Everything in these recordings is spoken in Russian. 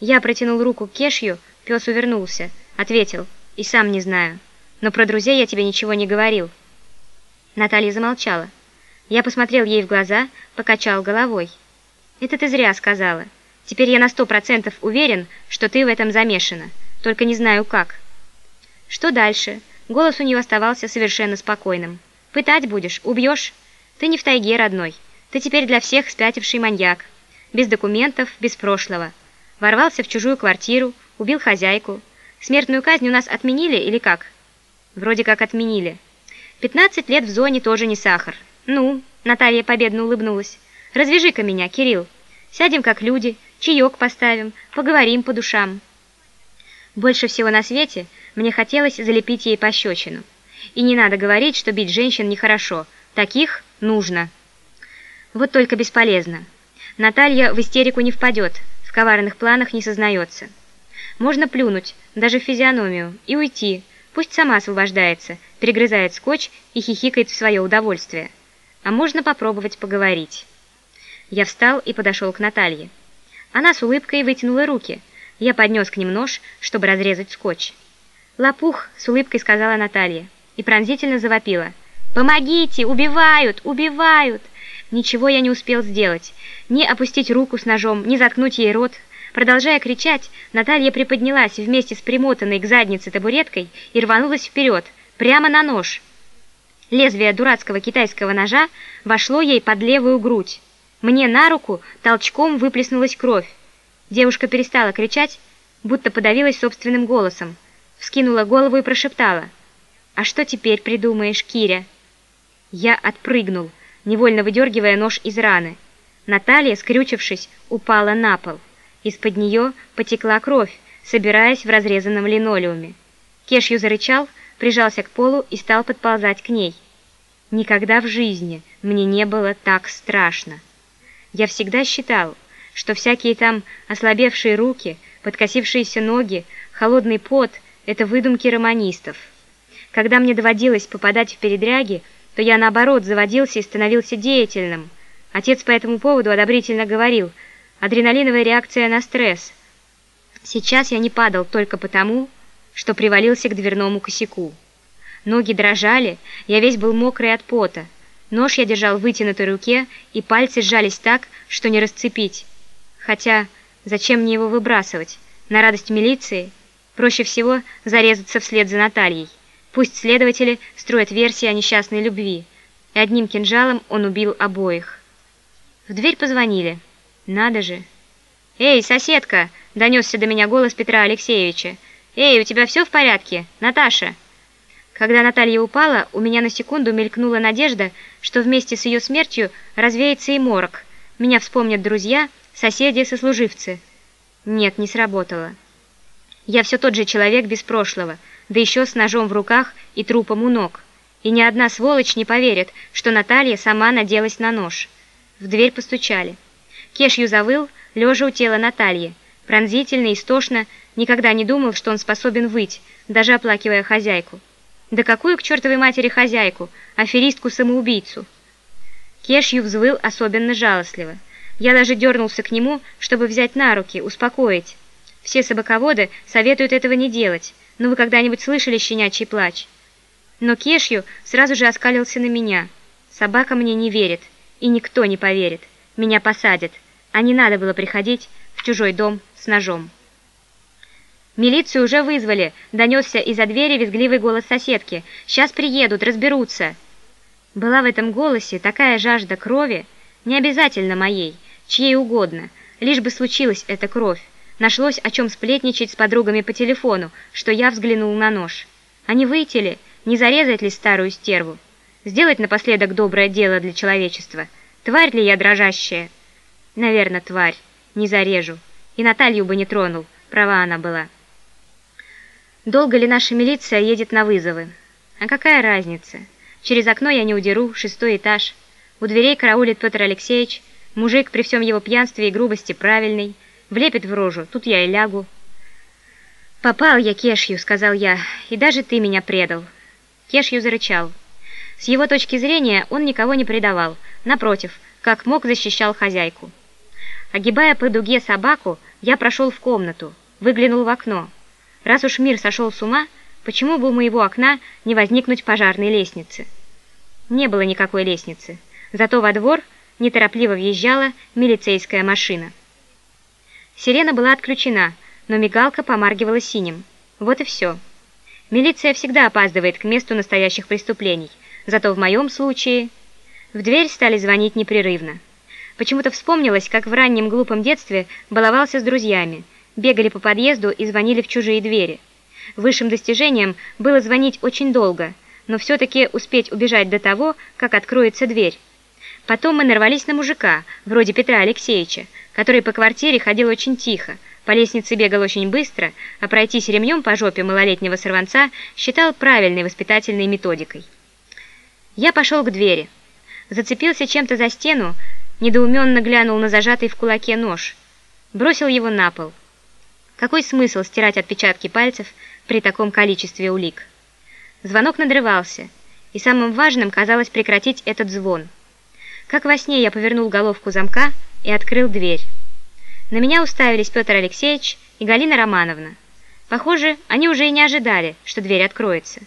Я протянул руку к Кешью, пес увернулся, ответил, и сам не знаю. Но про друзей я тебе ничего не говорил. Наталья замолчала. Я посмотрел ей в глаза, покачал головой. «Это ты зря сказала. Теперь я на сто процентов уверен, что ты в этом замешана, только не знаю как». «Что дальше?» Голос у нее оставался совершенно спокойным. «Пытать будешь? Убьешь? Ты не в тайге, родной. Ты теперь для всех спятивший маньяк. Без документов, без прошлого. Ворвался в чужую квартиру, убил хозяйку. Смертную казнь у нас отменили или как?» «Вроде как отменили. Пятнадцать лет в зоне тоже не сахар. Ну, Наталья победно улыбнулась. Развяжи-ка меня, Кирилл. Сядем как люди, чаек поставим, поговорим по душам. Больше всего на свете мне хотелось залепить ей пощечину. И не надо говорить, что бить женщин нехорошо. Таких нужно. Вот только бесполезно. Наталья в истерику не впадет, коварных планах не сознается. Можно плюнуть, даже в физиономию, и уйти. Пусть сама освобождается, перегрызает скотч и хихикает в свое удовольствие а можно попробовать поговорить. Я встал и подошел к Наталье. Она с улыбкой вытянула руки. Я поднес к ним нож, чтобы разрезать скотч. «Лопух!» — с улыбкой сказала Наталья и пронзительно завопила. «Помогите! Убивают! Убивают!» Ничего я не успел сделать. Ни опустить руку с ножом, ни заткнуть ей рот. Продолжая кричать, Наталья приподнялась вместе с примотанной к заднице табуреткой и рванулась вперед, прямо на нож. Лезвие дурацкого китайского ножа вошло ей под левую грудь. Мне на руку толчком выплеснулась кровь. Девушка перестала кричать, будто подавилась собственным голосом. Вскинула голову и прошептала. «А что теперь придумаешь, Киря?» Я отпрыгнул, невольно выдергивая нож из раны. Наталья, скрючившись, упала на пол. Из-под нее потекла кровь, собираясь в разрезанном линолеуме. Кешью зарычал, прижался к полу и стал подползать к ней. Никогда в жизни мне не было так страшно. Я всегда считал, что всякие там ослабевшие руки, подкосившиеся ноги, холодный пот — это выдумки романистов. Когда мне доводилось попадать в передряги, то я, наоборот, заводился и становился деятельным. Отец по этому поводу одобрительно говорил «адреналиновая реакция на стресс». Сейчас я не падал только потому, что привалился к дверному косяку. Ноги дрожали, я весь был мокрый от пота. Нож я держал в вытянутой руке, и пальцы сжались так, что не расцепить. Хотя, зачем мне его выбрасывать? На радость милиции? Проще всего зарезаться вслед за Натальей. Пусть следователи строят версии о несчастной любви. И одним кинжалом он убил обоих. В дверь позвонили. Надо же. «Эй, соседка!» — донесся до меня голос Петра Алексеевича. «Эй, у тебя все в порядке, Наташа?» Когда Наталья упала, у меня на секунду мелькнула надежда, что вместе с ее смертью развеется и морок. Меня вспомнят друзья, соседи, сослуживцы. Нет, не сработало. Я все тот же человек без прошлого, да еще с ножом в руках и трупом у ног. И ни одна сволочь не поверит, что Наталья сама наделась на нож. В дверь постучали. Кешью завыл, лежа у тела Натальи. Пронзительно, истошно, никогда не думал, что он способен выть, даже оплакивая хозяйку. Да какую к чертовой матери хозяйку, аферистку-самоубийцу? Кешью взвыл особенно жалостливо. Я даже дернулся к нему, чтобы взять на руки, успокоить. Все собаководы советуют этого не делать, но вы когда-нибудь слышали щенячий плач? Но Кешью сразу же оскалился на меня. Собака мне не верит, и никто не поверит. Меня посадят, а не надо было приходить в чужой дом с ножом. «Милицию уже вызвали», — донесся из-за двери визгливый голос соседки. «Сейчас приедут, разберутся». Была в этом голосе такая жажда крови, не обязательно моей, чьей угодно, лишь бы случилась эта кровь. Нашлось о чем сплетничать с подругами по телефону, что я взглянул на нож. А не выйти ли, не зарезать ли старую стерву? Сделать напоследок доброе дело для человечества? Тварь ли я дрожащая? Наверное, тварь. Не зарежу. И Наталью бы не тронул, права она была. Долго ли наша милиция едет на вызовы? А какая разница? Через окно я не удеру, шестой этаж. У дверей караулит Петр Алексеевич, мужик при всем его пьянстве и грубости правильный, влепит в рожу, тут я и лягу. «Попал я Кешью», — сказал я, — «и даже ты меня предал». Кешью зарычал. С его точки зрения он никого не предавал, напротив, как мог защищал хозяйку. Огибая по дуге собаку, я прошел в комнату, выглянул в окно. Раз уж мир сошел с ума, почему бы у моего окна не возникнуть пожарной лестницы? Не было никакой лестницы, зато во двор неторопливо въезжала милицейская машина. Сирена была отключена, но мигалка помаргивала синим. Вот и все. Милиция всегда опаздывает к месту настоящих преступлений, зато в моем случае... В дверь стали звонить непрерывно. Почему-то вспомнилось, как в раннем глупом детстве баловался с друзьями, бегали по подъезду и звонили в чужие двери. Высшим достижением было звонить очень долго, но все-таки успеть убежать до того, как откроется дверь. Потом мы нарвались на мужика, вроде Петра Алексеевича, который по квартире ходил очень тихо, по лестнице бегал очень быстро, а пройтись ремнем по жопе малолетнего сорванца считал правильной воспитательной методикой. Я пошел к двери. Зацепился чем-то за стену, недоуменно глянул на зажатый в кулаке нож. Бросил его на пол. Какой смысл стирать отпечатки пальцев при таком количестве улик? Звонок надрывался, и самым важным казалось прекратить этот звон. Как во сне я повернул головку замка и открыл дверь. На меня уставились Петр Алексеевич и Галина Романовна. Похоже, они уже и не ожидали, что дверь откроется.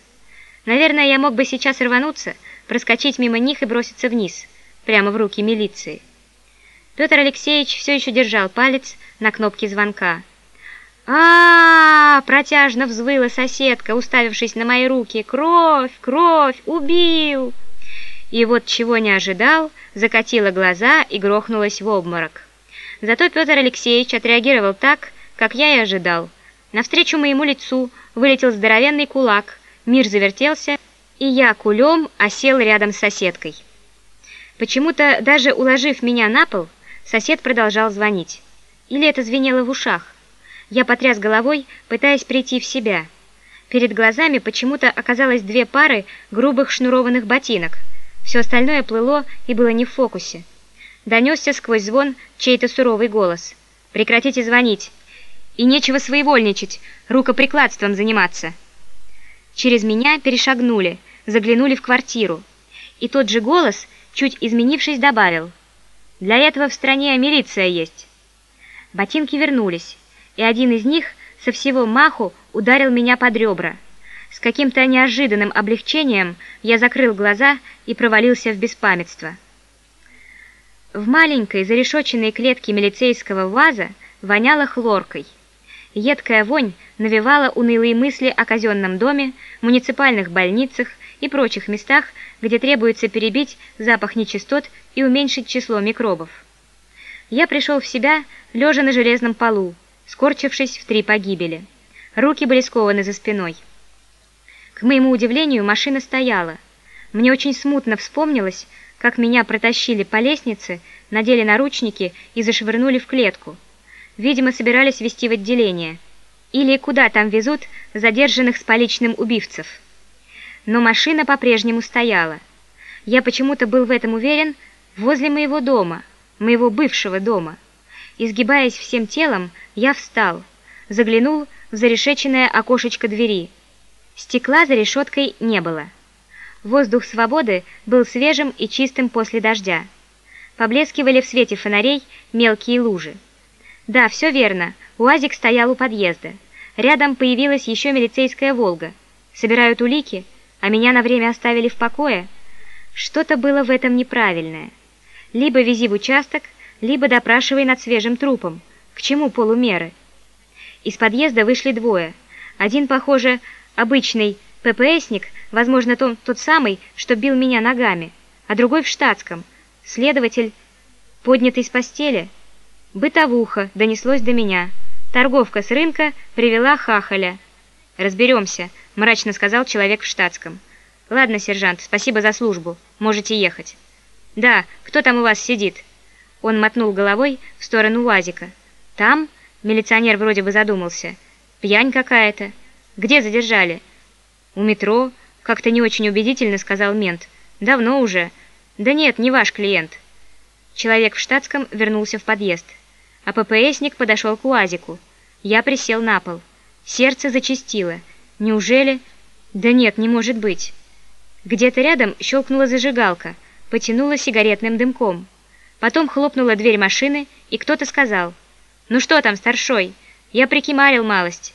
Наверное, я мог бы сейчас рвануться, проскочить мимо них и броситься вниз, прямо в руки милиции. Петр Алексеевич все еще держал палец на кнопке звонка. а, -а, -а протяжно взвыла соседка, уставившись на мои руки. «Кровь! Кровь! Убил!» И вот чего не ожидал, закатила глаза и грохнулась в обморок. Зато Петр Алексеевич отреагировал так, как я и ожидал. Навстречу моему лицу вылетел здоровенный кулак, мир завертелся, и я кулем осел рядом с соседкой. Почему-то, даже уложив меня на пол, сосед продолжал звонить. Или это звенело в ушах. Я потряс головой, пытаясь прийти в себя. Перед глазами почему-то оказалось две пары грубых шнурованных ботинок. Все остальное плыло и было не в фокусе донесся сквозь звон чей-то суровый голос. «Прекратите звонить! И нечего своевольничать, рукоприкладством заниматься!» Через меня перешагнули, заглянули в квартиру. И тот же голос, чуть изменившись, добавил. «Для этого в стране милиция есть». Ботинки вернулись, и один из них со всего маху ударил меня под ребра. С каким-то неожиданным облегчением я закрыл глаза и провалился в беспамятство. В маленькой зарешоченной клетке милицейского ваза воняло хлоркой. Едкая вонь навевала унылые мысли о казенном доме, муниципальных больницах и прочих местах, где требуется перебить запах нечистот и уменьшить число микробов. Я пришел в себя, лежа на железном полу, скорчившись в три погибели. Руки были скованы за спиной. К моему удивлению, машина стояла. Мне очень смутно вспомнилось, как меня протащили по лестнице, надели наручники и зашвырнули в клетку. Видимо, собирались вести в отделение. Или куда там везут задержанных с поличным убивцев. Но машина по-прежнему стояла. Я почему-то был в этом уверен возле моего дома, моего бывшего дома. Изгибаясь всем телом, я встал, заглянул в зарешеченное окошечко двери. Стекла за решеткой не было. Воздух свободы был свежим и чистым после дождя. Поблескивали в свете фонарей мелкие лужи. Да, все верно, УАЗик стоял у подъезда. Рядом появилась еще милицейская «Волга». Собирают улики, а меня на время оставили в покое. Что-то было в этом неправильное. Либо вези в участок, либо допрашивай над свежим трупом. К чему полумеры? Из подъезда вышли двое. Один, похоже, обычный ППСник, возможно, тот, тот самый, что бил меня ногами, а другой в штатском. Следователь, поднятый с постели. Бытовуха донеслось до меня. Торговка с рынка привела хахаля. «Разберемся», — мрачно сказал человек в штатском. «Ладно, сержант, спасибо за службу. Можете ехать». «Да, кто там у вас сидит?» Он мотнул головой в сторону УАЗика. «Там?» — милиционер вроде бы задумался. «Пьянь какая-то. Где задержали?» «У метро», — как-то не очень убедительно сказал мент. «Давно уже». «Да нет, не ваш клиент». Человек в штатском вернулся в подъезд. А ППСник подошел к УАЗику. Я присел на пол. Сердце зачастило. Неужели... Да нет, не может быть. Где-то рядом щелкнула зажигалка, потянула сигаретным дымком. Потом хлопнула дверь машины, и кто-то сказал, «Ну что там, старшой? Я прикимарил малость».